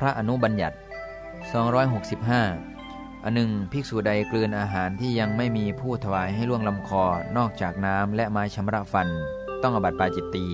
พระอนุบัญญัติ 265 อันหนึ่งภิกษุใดกลืนอาหารที่ยังไม่มีผู้ถวายให้ล่วงลำคอ นอกจากน้ำและไม้ชำระฟัน ต้องอบัติปาจิตตี